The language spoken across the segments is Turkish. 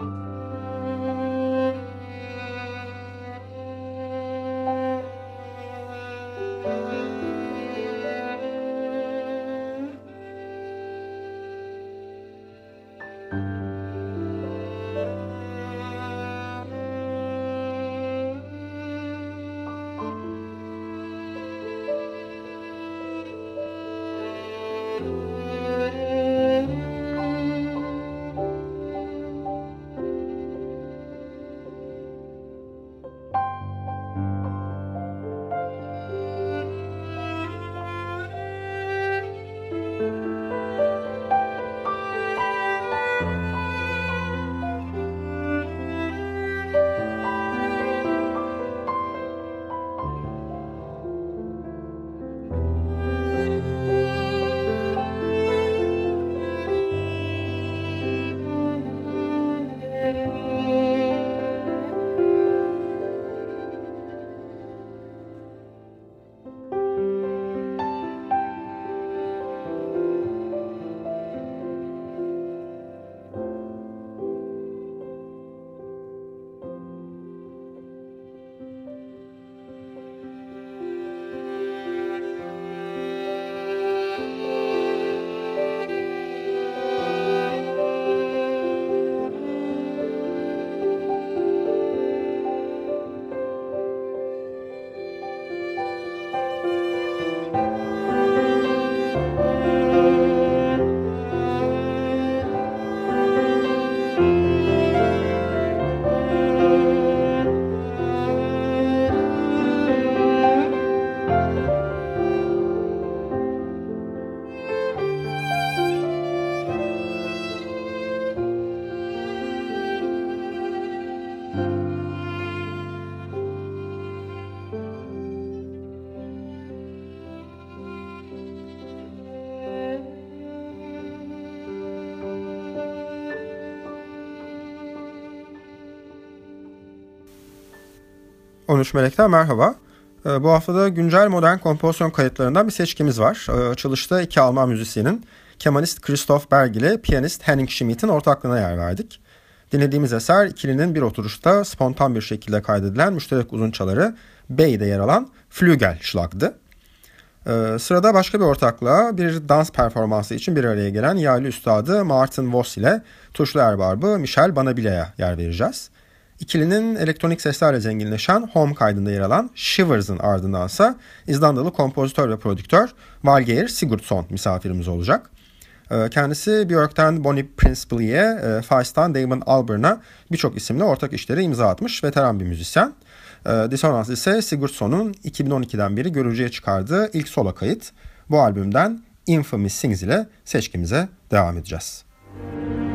you 13 Melek'ten merhaba. Ee, bu haftada güncel modern kompozisyon kayıtlarından bir seçkimiz var. Ee, açılışta iki Alman müzisyenin kemanist Christoph Berg ile piyanist Henning Schmidt'in ortaklığına yer verdik. Dinlediğimiz eser ikilinin bir oturuşta spontan bir şekilde kaydedilen müşterek uzunçaları B'de yer alan Flügel Schlag'dı. Ee, sırada başka bir ortaklığa bir dans performansı için bir araya gelen yaylı üstadı Martin Voss ile tuşlu erbarbı Michel Banabile'ye yer vereceğiz. İkilinin elektronik seslerle zenginleşen Home kaydında yer alan Shivers'ın ardındansa İzlandalı kompozitör ve prodüktör Valgeir Sigurdsson misafirimiz olacak. Ee, kendisi Björk'ten Bonnie Principal'ye, e, Feist'tan Damon Albarn'a birçok isimle ortak işleri imza atmış veteran bir müzisyen. Ee, Dissonance ise Sigurdsson'un 2012'den beri görücüye çıkardığı ilk solo kayıt. Bu albümden Infamous Things ile seçkimize devam edeceğiz. Müzik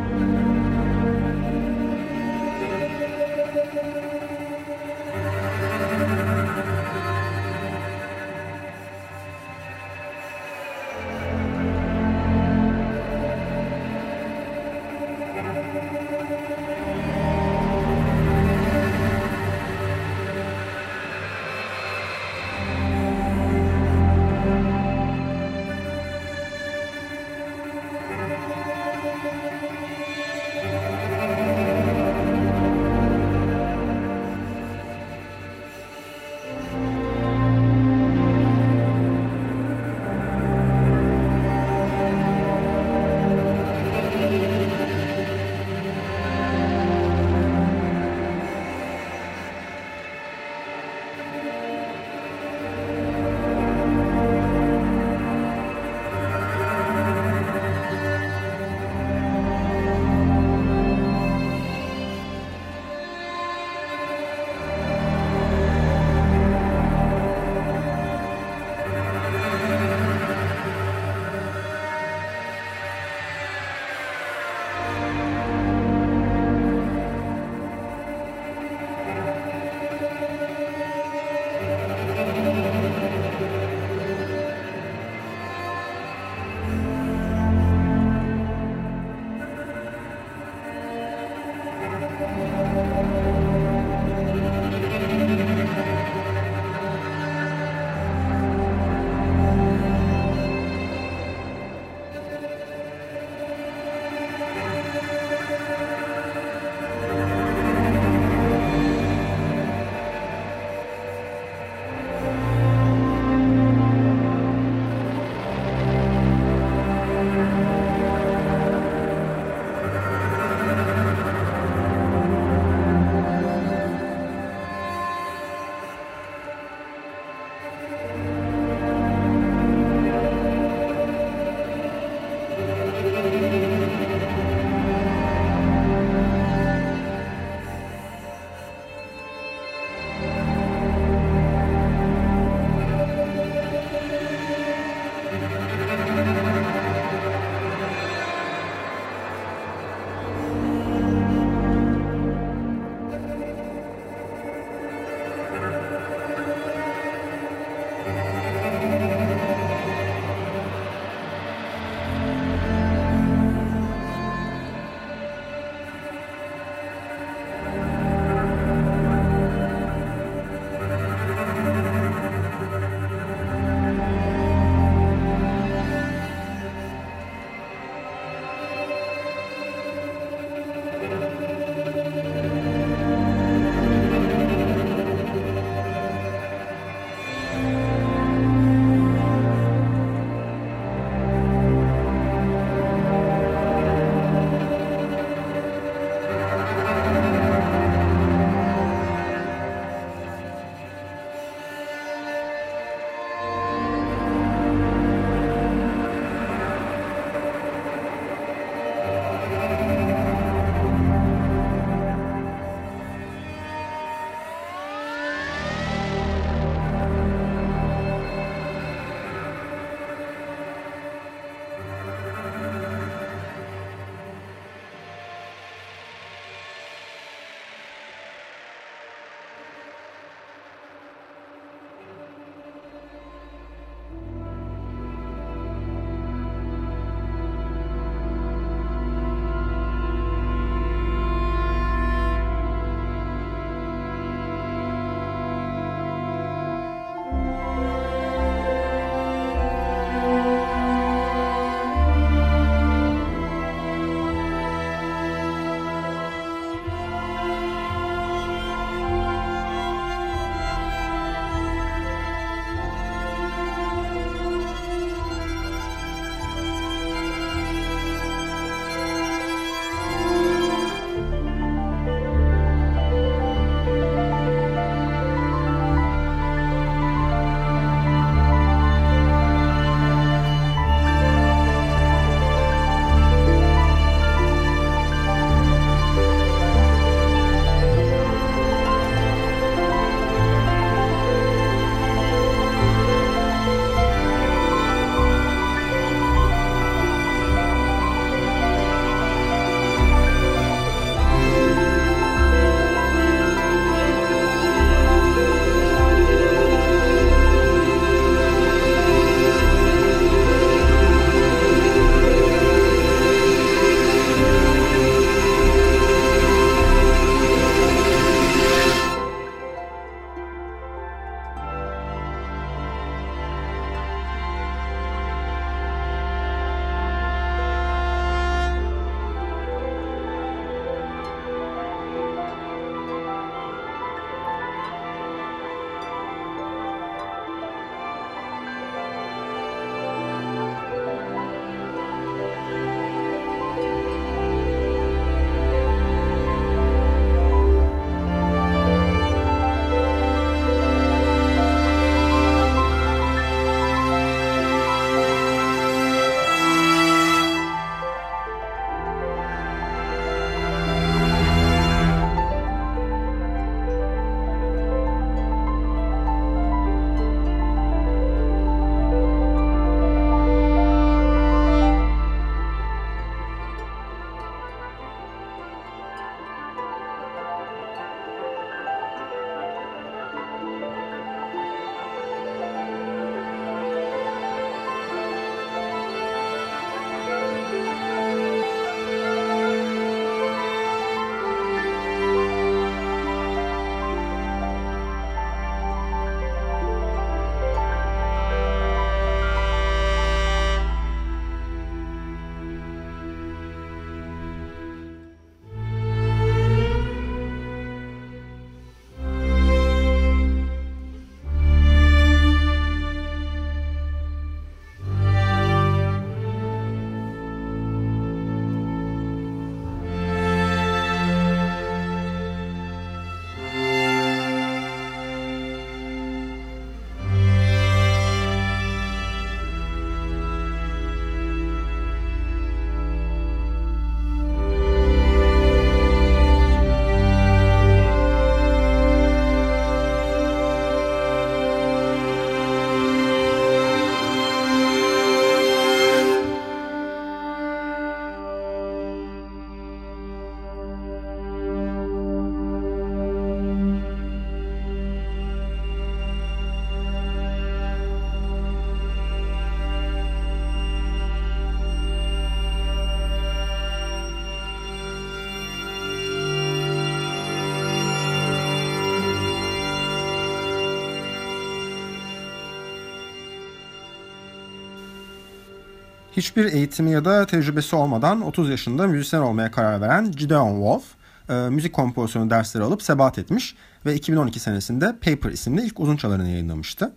Hiçbir eğitimi ya da tecrübesi olmadan 30 yaşında müzisyen olmaya karar veren Gideon Wolf, e, müzik kompozisyonu dersleri alıp sebat etmiş ve 2012 senesinde Paper isimli ilk uzun çalarını yayınlamıştı.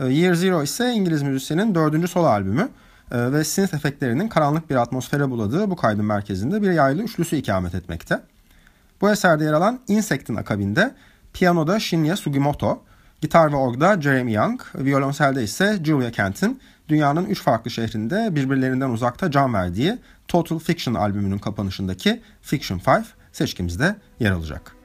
E, Year Zero ise İngiliz müzisyenin dördüncü solo albümü e, ve synth efektlerinin karanlık bir atmosfere buladığı bu kaydın merkezinde bir yaylı üçlüsü ikamet etmekte. Bu eserde yer alan Insect'in akabinde piyanoda Shinya Sugimoto, gitar ve orgda Jeremy Young, violonselde ise Julia Kent'in dünyanın üç farklı şehrinde birbirlerinden uzakta can verdiği Total Fiction albümünün kapanışındaki Fiction 5 seçkimizde yer alacak.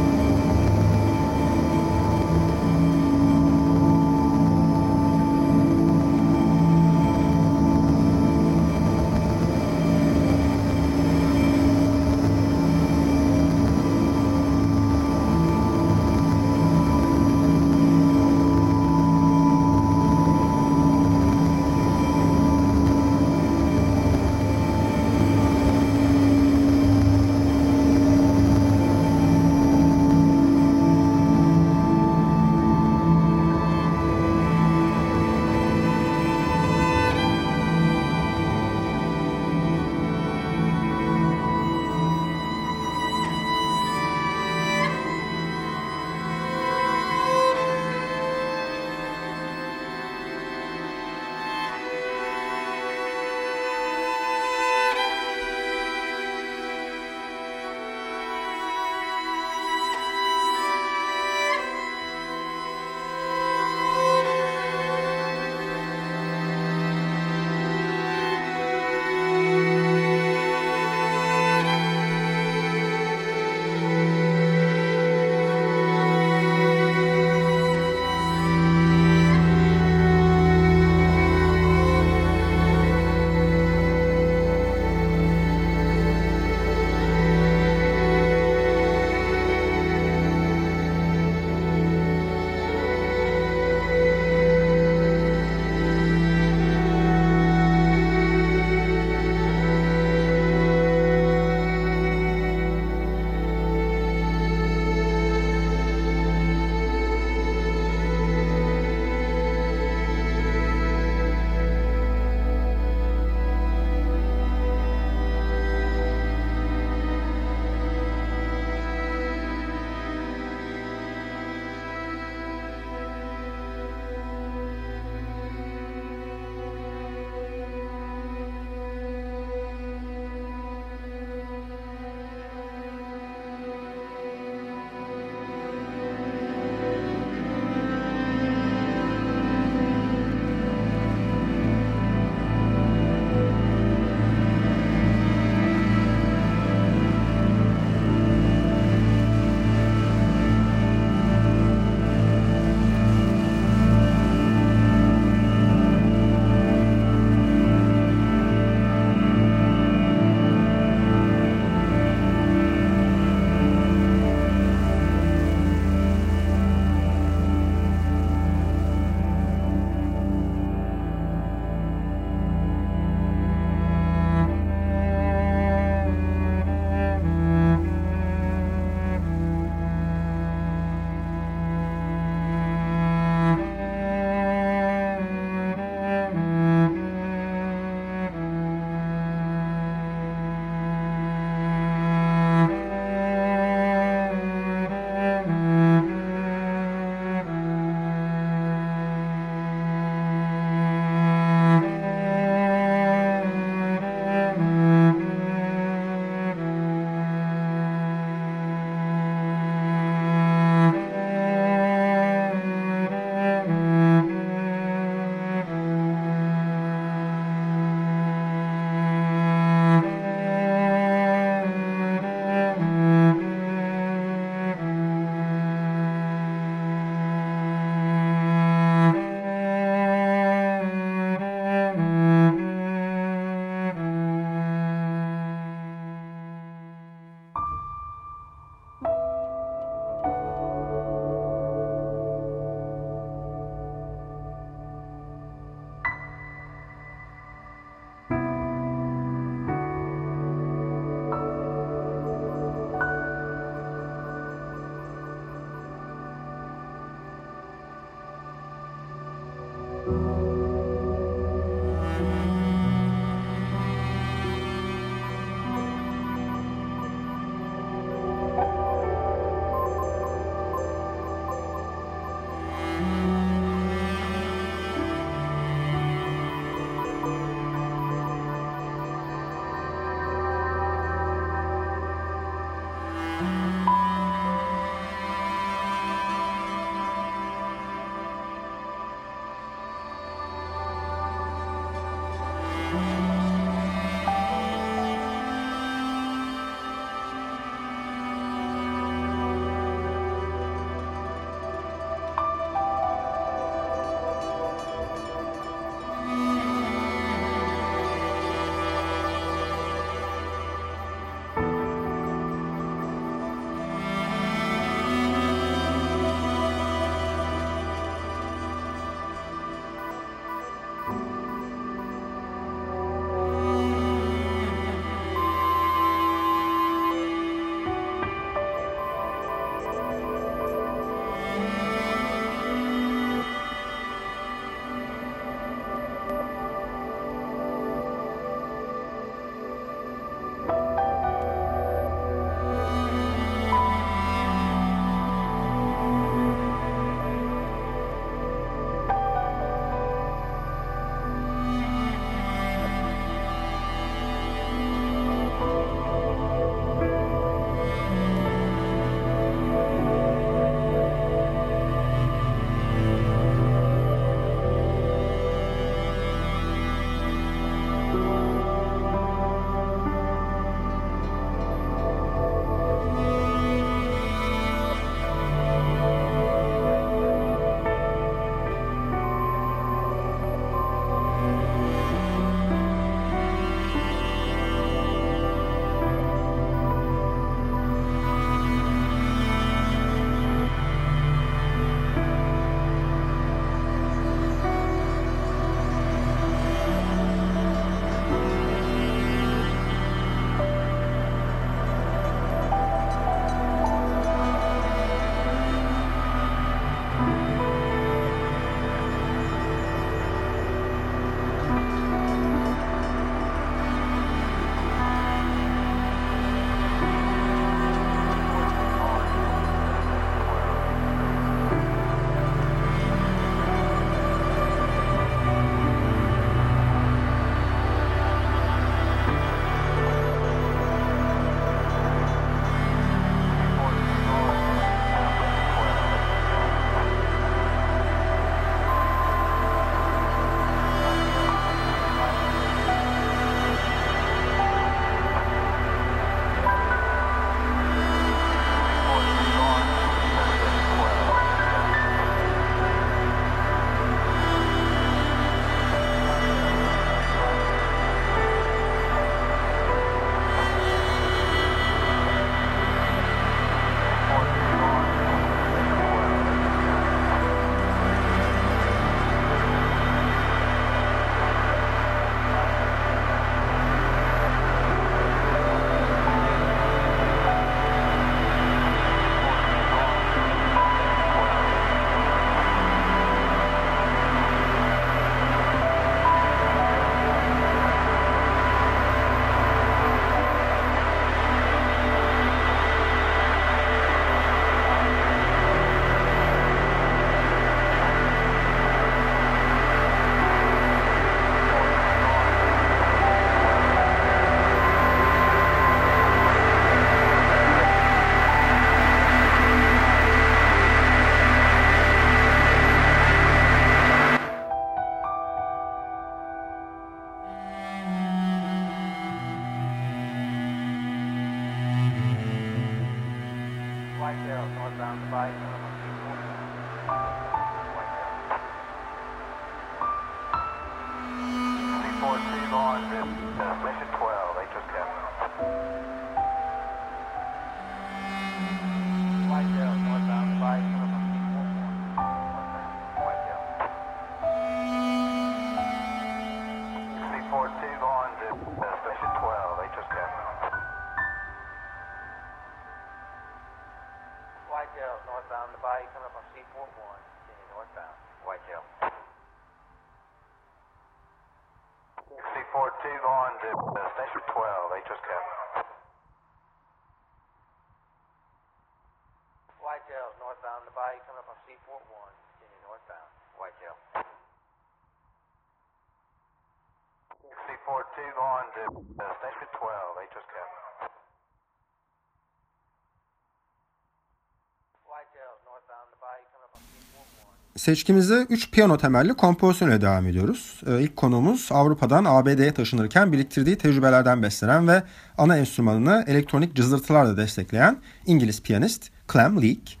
Seçkimize 3 piyano temelli kompozisyonla devam ediyoruz. Ee, ilk konumuz Avrupa'dan ABD'ye taşınırken biriktirdiği tecrübelerden beslenen ve ana enstrümanını elektronik cızırtılarla destekleyen İngiliz piyanist Clem Leake.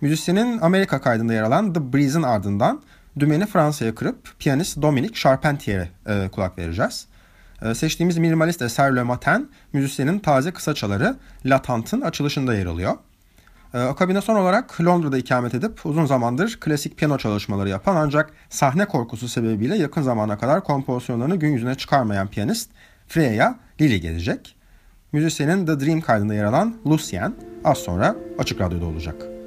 Müzisyenin Amerika kaydında yer alan The Breeze'in ardından dümeni Fransa'ya kırıp piyanist Dominique Charpentier'e e, kulak vereceğiz. E, seçtiğimiz minimalist eser Le Matin, müzisyenin taze kısaçaları Latant'ın açılışında yer alıyor. E, akabinde son olarak Londra'da ikamet edip uzun zamandır klasik piyano çalışmaları yapan ancak sahne korkusu sebebiyle yakın zamana kadar kompozisyonlarını gün yüzüne çıkarmayan piyanist Freya Lili gelecek. Müzisyenin The Dream kaydında yer alan Lucien az sonra Açık Radyo'da olacak.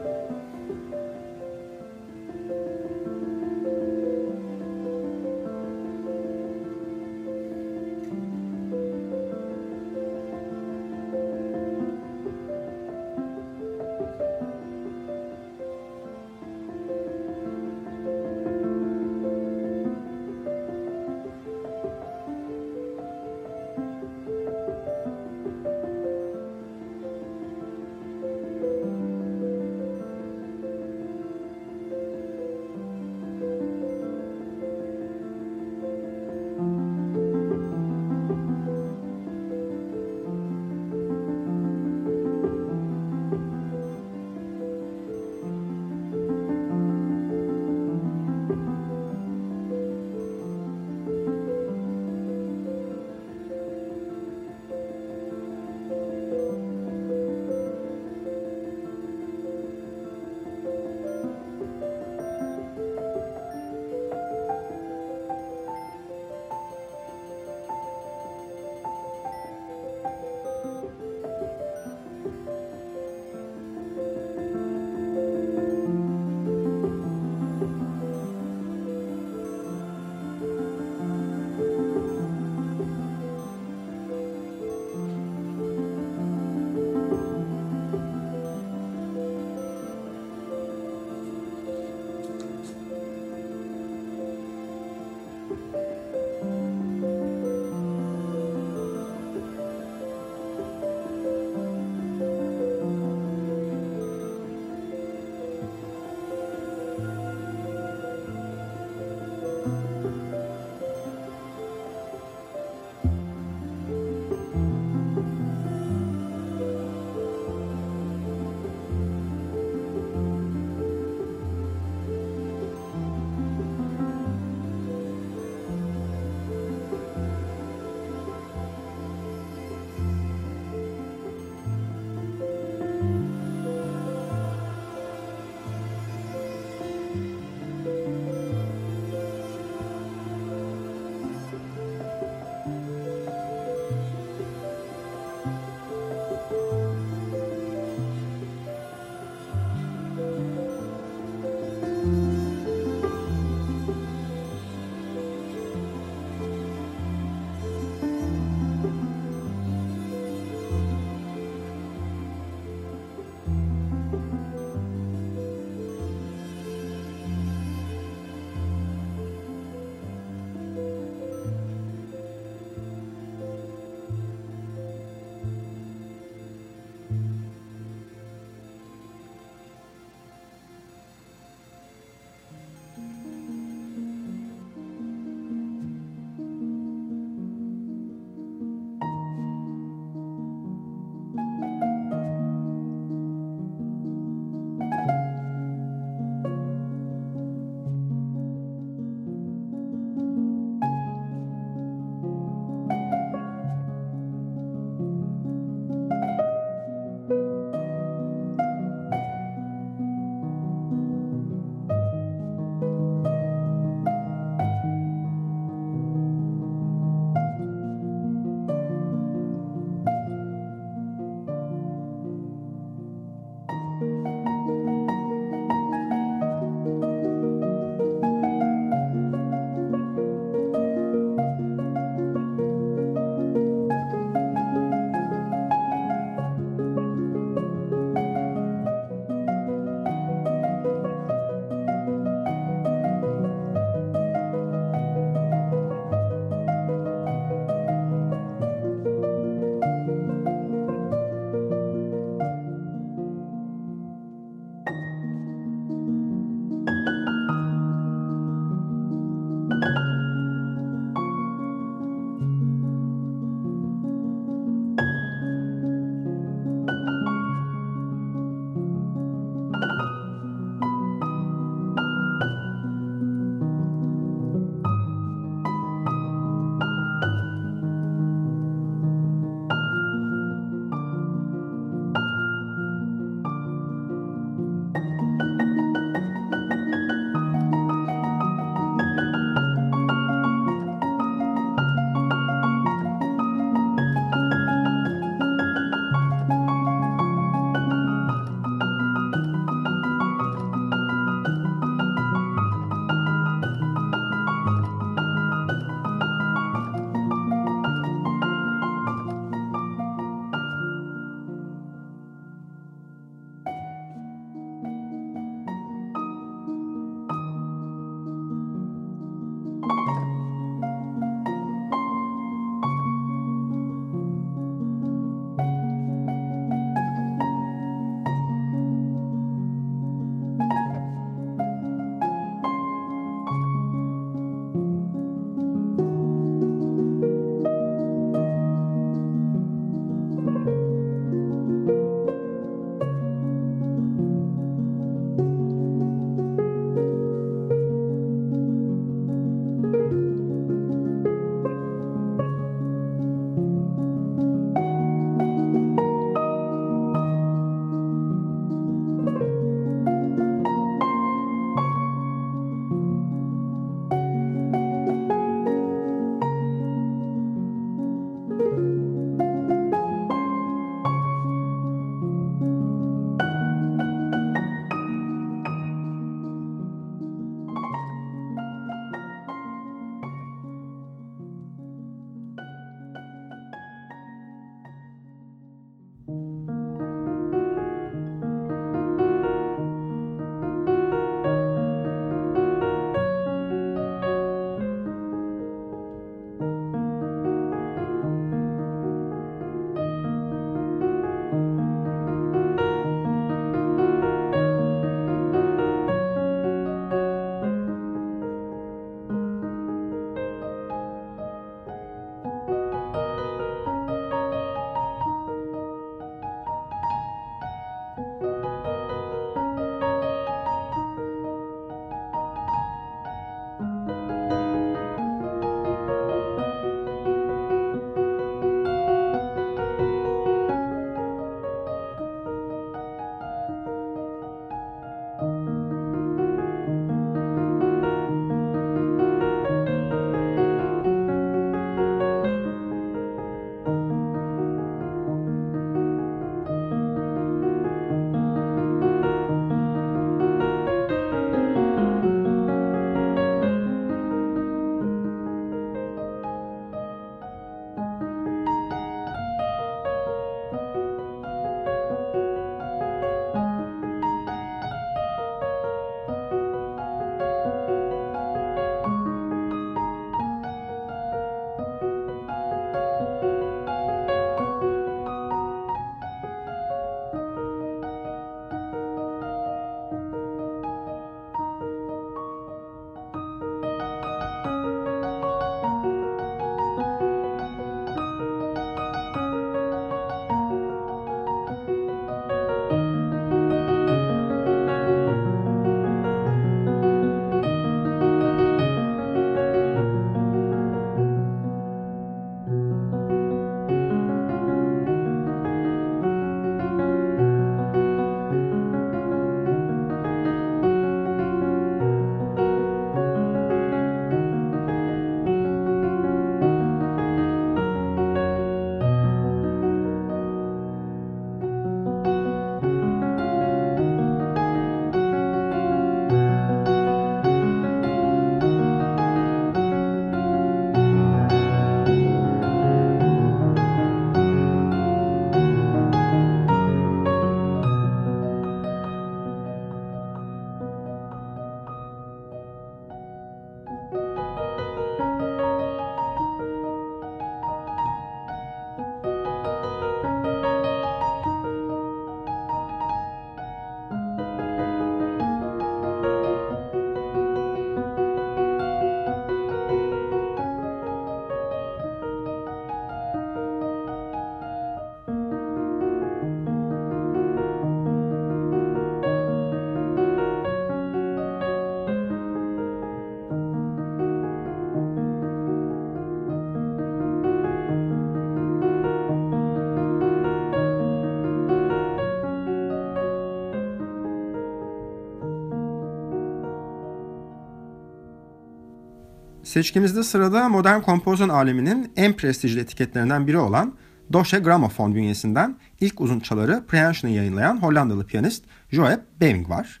Seçkimizde sırada modern kompozisyon aleminin en prestijli etiketlerinden biri olan Deutsche Grammophon bünyesinden ilk uzun çaları Prehension'ı yayınlayan Hollandalı piyanist Joep Beming var.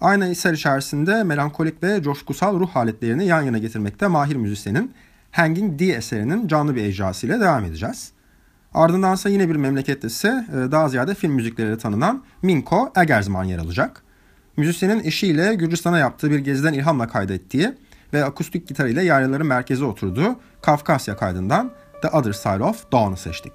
Aynı eser içerisinde melankolik ve coşkusal ruh haletlerini yan yana getirmekte mahir müzisyenin Hanging D eserinin canlı bir icrasıyla devam edeceğiz. Ardındansa yine bir memleketlisi e, daha ziyade film müzikleriyle tanınan Minko Egersman yer alacak. Müzisyenin eşiyle Gürcistan'a yaptığı bir geziden ilhamla kaydettiği ve akustik gitar ile yaylaların merkeze oturduğu Kafkasya kaydından The Other Side of Dawn'ı seçtik.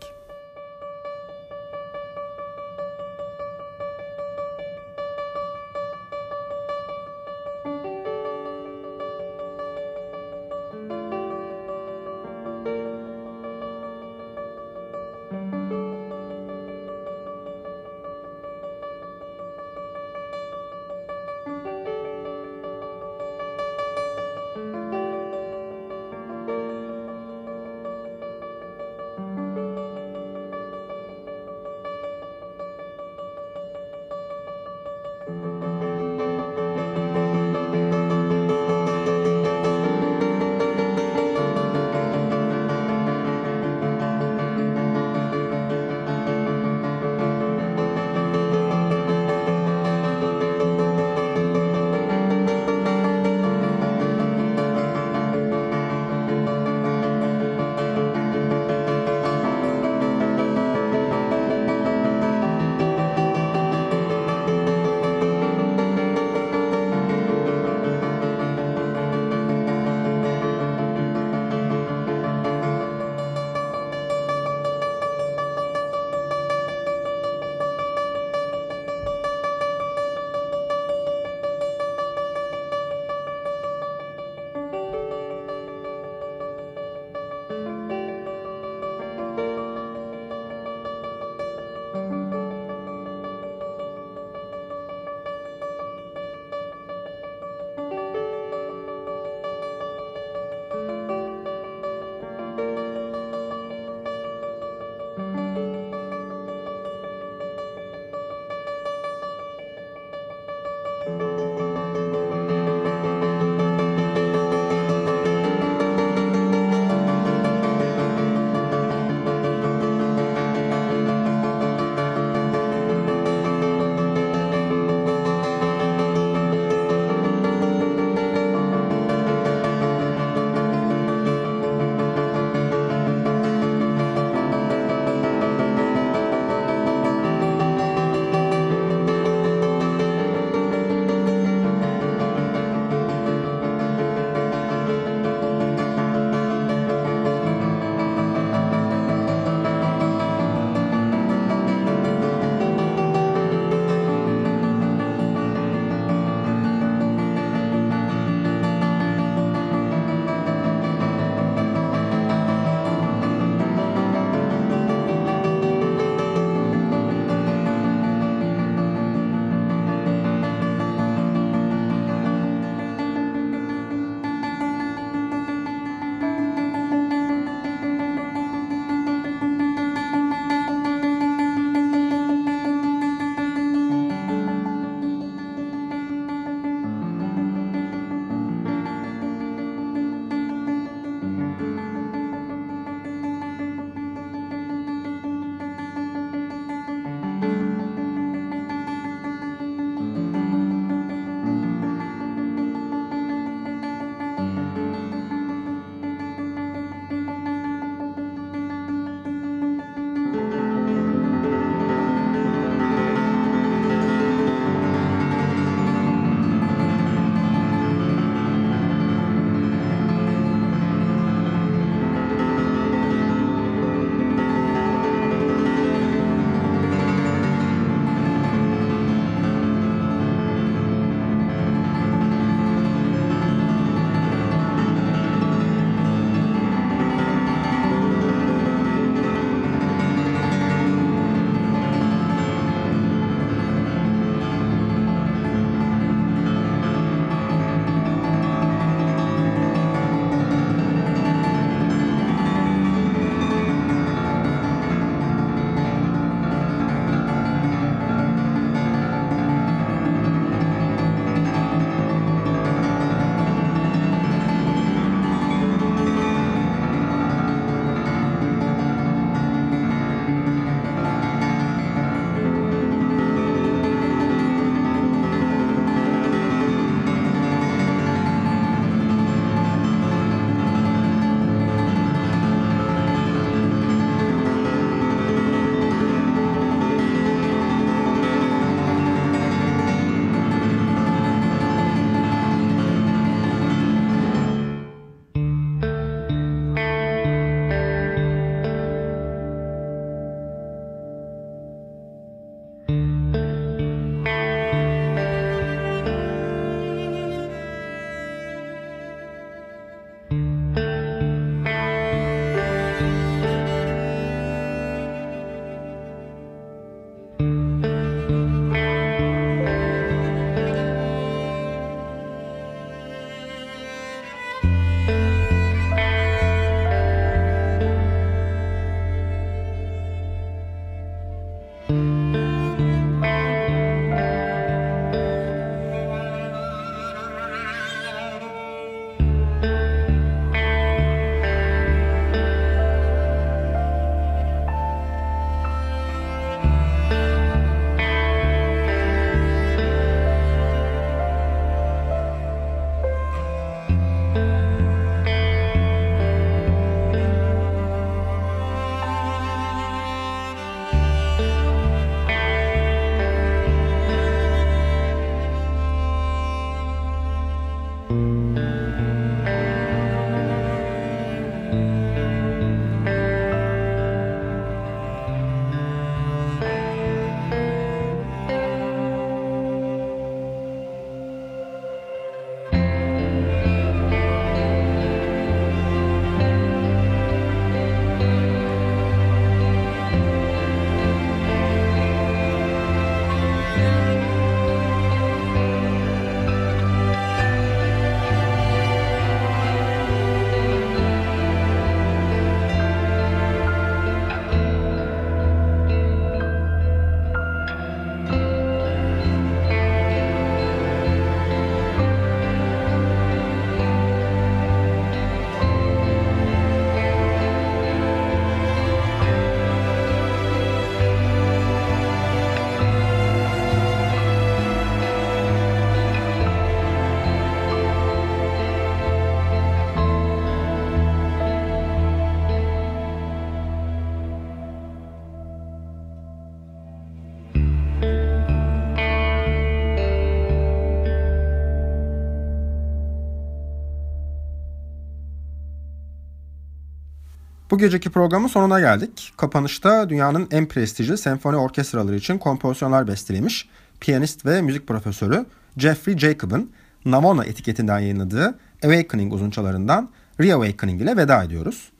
Bu geceki programın sonuna geldik. Kapanışta dünyanın en prestijli senfoni orkestraları için kompozisyonlar besteleymiş piyanist ve müzik profesörü Jeffrey Jacob'ın Navona etiketinden yayınladığı Awakening uzunçalarından Reawakening ile veda ediyoruz.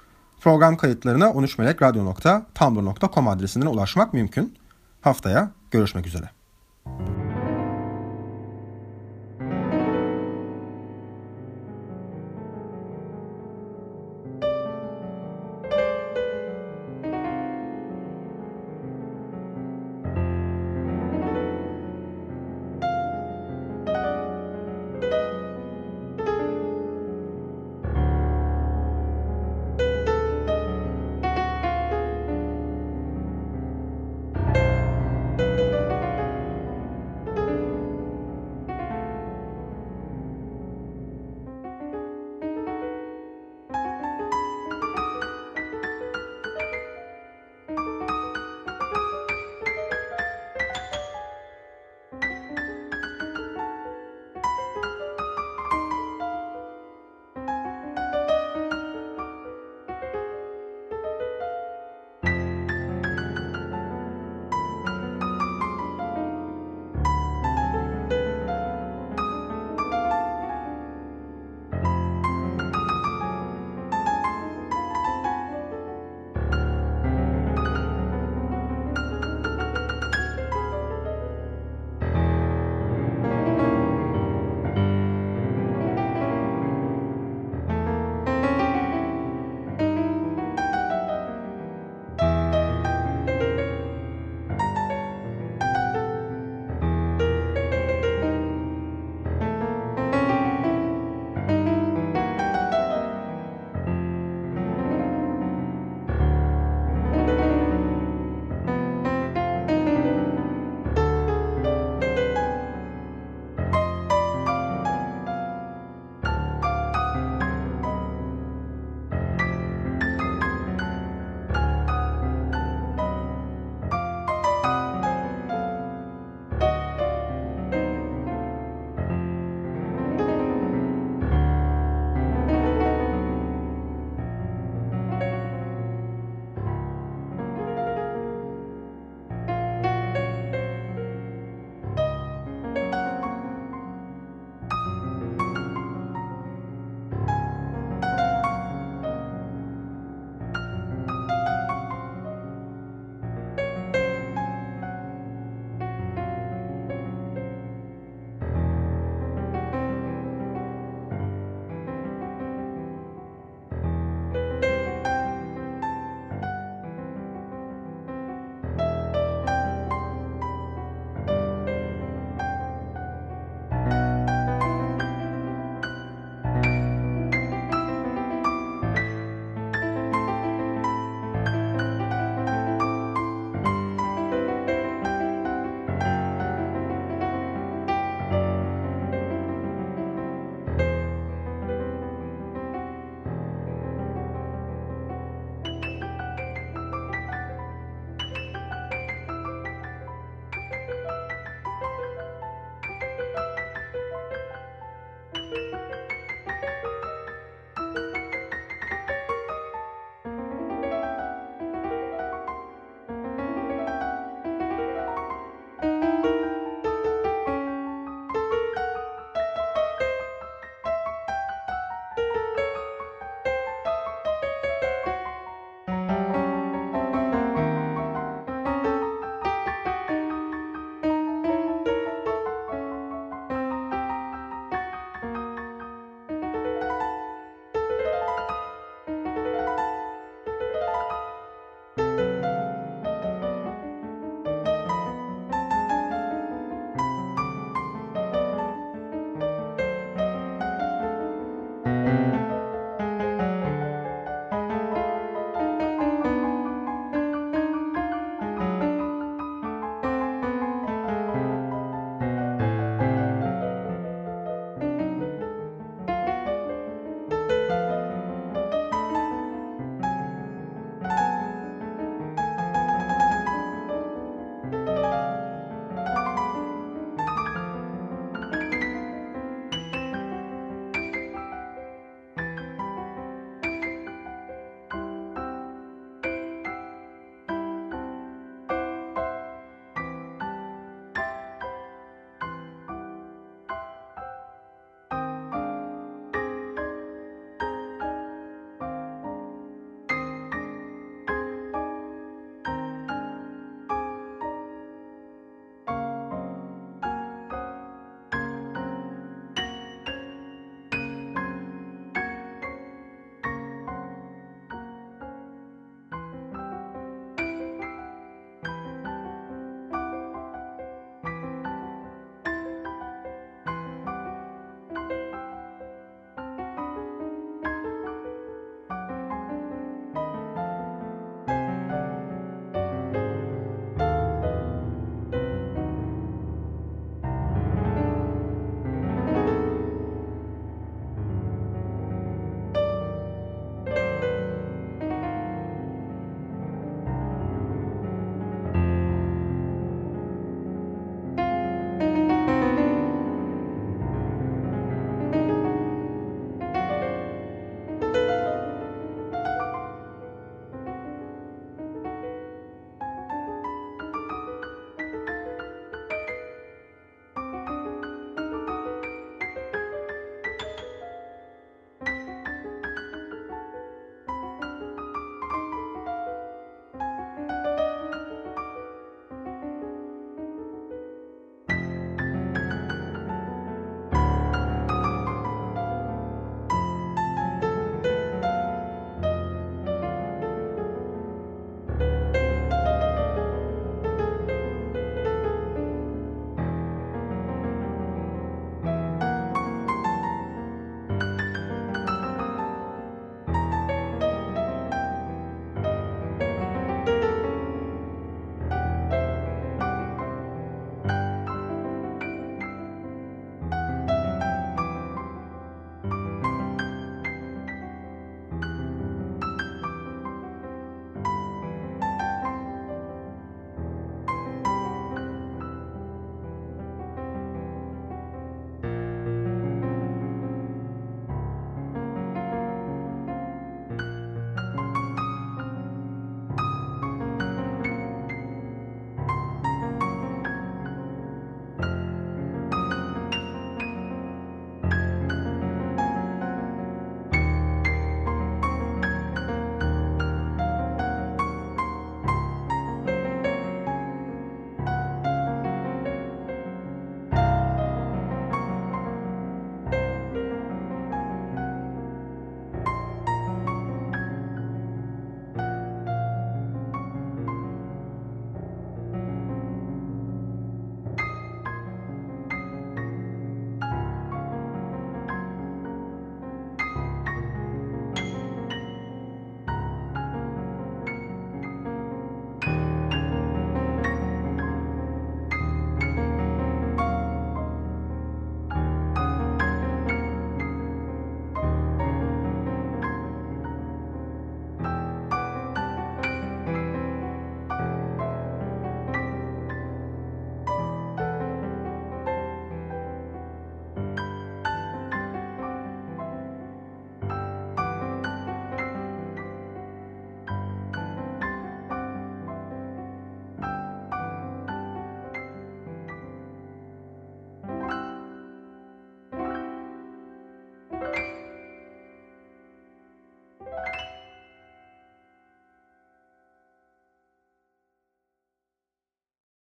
Program kayıtlarına 13melekradyo.tumblr.com adresinden ulaşmak mümkün. Haftaya görüşmek üzere.